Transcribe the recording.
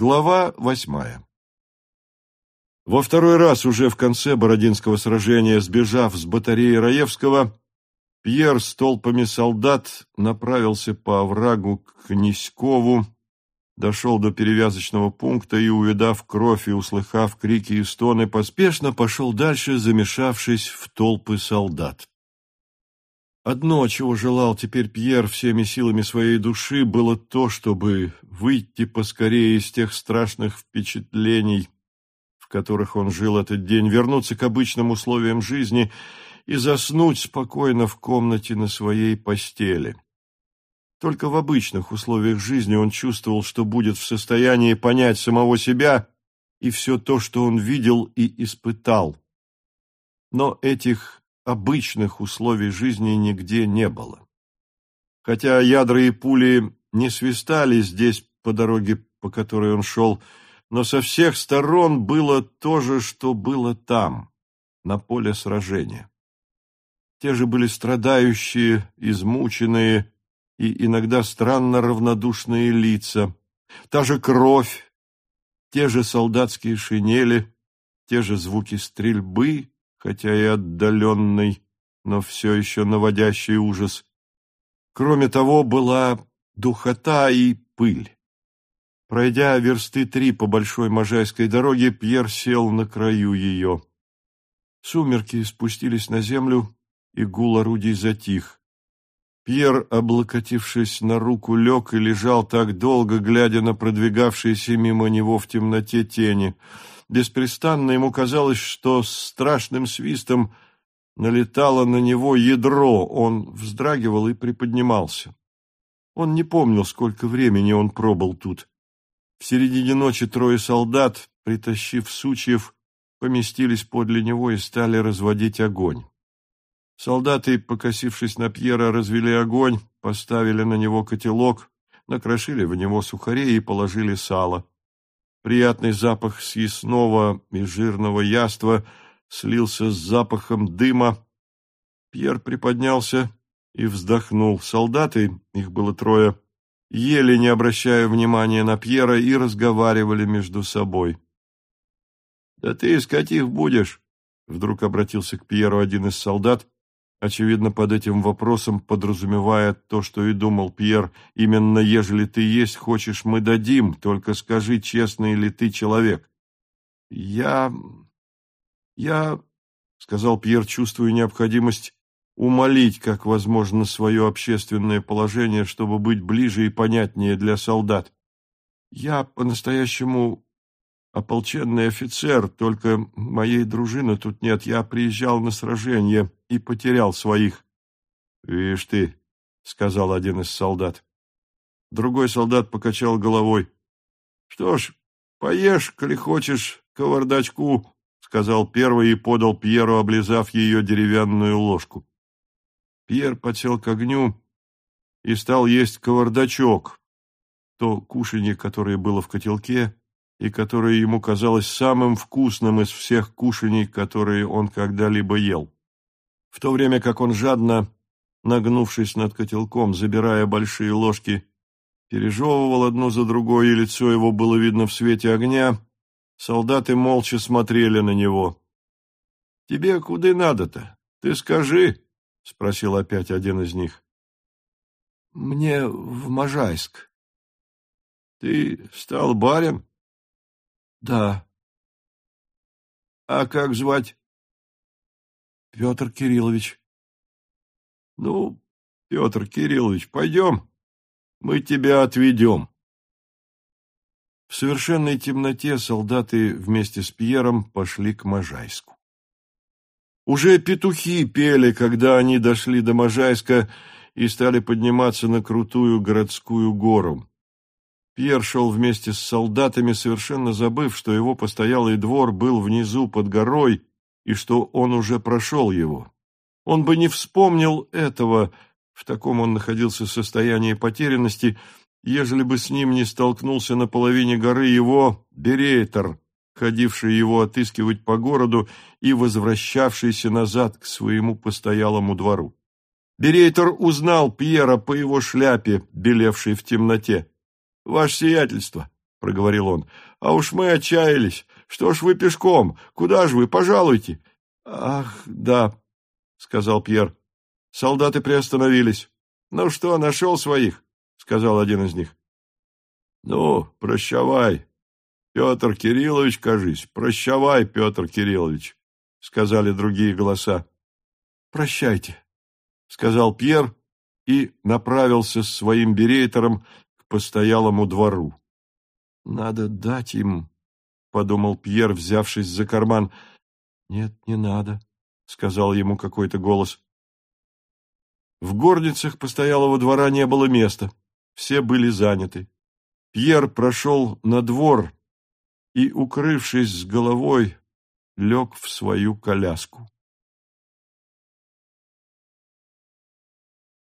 Глава восьмая Во второй раз уже в конце Бородинского сражения, сбежав с батареи Раевского, Пьер с толпами солдат направился по оврагу к Князькову, дошел до перевязочного пункта и, увидав кровь и услыхав крики и стоны, поспешно пошел дальше, замешавшись в толпы солдат. Одно, чего желал теперь Пьер всеми силами своей души, было то, чтобы выйти поскорее из тех страшных впечатлений, в которых он жил этот день, вернуться к обычным условиям жизни и заснуть спокойно в комнате на своей постели. Только в обычных условиях жизни он чувствовал, что будет в состоянии понять самого себя и все то, что он видел и испытал. Но этих обычных условий жизни нигде не было. Хотя ядра и пули не свистали здесь по дороге, по которой он шел, но со всех сторон было то же, что было там, на поле сражения. Те же были страдающие, измученные и иногда странно равнодушные лица, та же кровь, те же солдатские шинели, те же звуки стрельбы, хотя и отдаленный, но все еще наводящий ужас. Кроме того, была духота и пыль. Пройдя версты три по большой Можайской дороге, Пьер сел на краю ее. Сумерки спустились на землю, и гул орудий затих. Пьер, облокотившись на руку, лег и лежал так долго, глядя на продвигавшиеся мимо него в темноте тени — Беспрестанно ему казалось, что с страшным свистом налетало на него ядро, он вздрагивал и приподнимался. Он не помнил, сколько времени он пробыл тут. В середине ночи трое солдат, притащив сучьев, поместились подле него и стали разводить огонь. Солдаты, покосившись на Пьера, развели огонь, поставили на него котелок, накрошили в него сухарей и положили сало. Приятный запах съестного и жирного яства слился с запахом дыма. Пьер приподнялся и вздохнул. Солдаты, их было трое, ели, не обращая внимания на Пьера, и разговаривали между собой. — Да ты, скотив, будешь? — вдруг обратился к Пьеру один из солдат, очевидно, под этим вопросом подразумевая то, что и думал Пьер, именно ежели ты есть хочешь, мы дадим, только скажи, честный ли ты человек. Я... я... — сказал Пьер, чувствуя необходимость умолить, как возможно, свое общественное положение, чтобы быть ближе и понятнее для солдат. Я по-настоящему ополченный офицер, только моей дружины тут нет. Я приезжал на сражение и потерял своих. — Видишь ты, — сказал один из солдат. Другой солдат покачал головой. — Что ж, поешь, коли хочешь, кавардачку, — сказал первый и подал Пьеру, облизав ее деревянную ложку. Пьер подсел к огню и стал есть кавардачок, то кушанье, которое было в котелке, и которое ему казалось самым вкусным из всех кушаний, которые он когда-либо ел. В то время как он жадно, нагнувшись над котелком, забирая большие ложки, пережевывал одну за другой, и лицо его было видно в свете огня, солдаты молча смотрели на него. — Тебе куда надо-то? Ты скажи, — спросил опять один из них. — Мне в Можайск. — Ты стал барин? Да. А как звать? Петр Кириллович. Ну, Петр Кириллович, пойдем. Мы тебя отведем. В совершенной темноте солдаты вместе с Пьером пошли к Можайску. Уже петухи пели, когда они дошли до Можайска и стали подниматься на крутую городскую гору. Пьер шел вместе с солдатами, совершенно забыв, что его постоялый двор был внизу под горой и что он уже прошел его. Он бы не вспомнил этого, в таком он находился состоянии потерянности, ежели бы с ним не столкнулся на половине горы его берейтер, ходивший его отыскивать по городу и возвращавшийся назад к своему постоялому двору. Берейтер узнал Пьера по его шляпе, белевшей в темноте. Ваше сиятельство, — проговорил он. — А уж мы отчаялись. Что ж вы пешком? Куда же вы? Пожалуйте. — Ах, да, — сказал Пьер. Солдаты приостановились. — Ну что, нашел своих? — сказал один из них. — Ну, прощавай, Петр Кириллович, кажись. Прощавай, Петр Кириллович, — сказали другие голоса. — Прощайте, — сказал Пьер и направился с своим берейтером к постоялому двору. — Надо дать им, — подумал Пьер, взявшись за карман. — Нет, не надо, — сказал ему какой-то голос. В горницах постоялого двора не было места, все были заняты. Пьер прошел на двор и, укрывшись с головой, лег в свою коляску.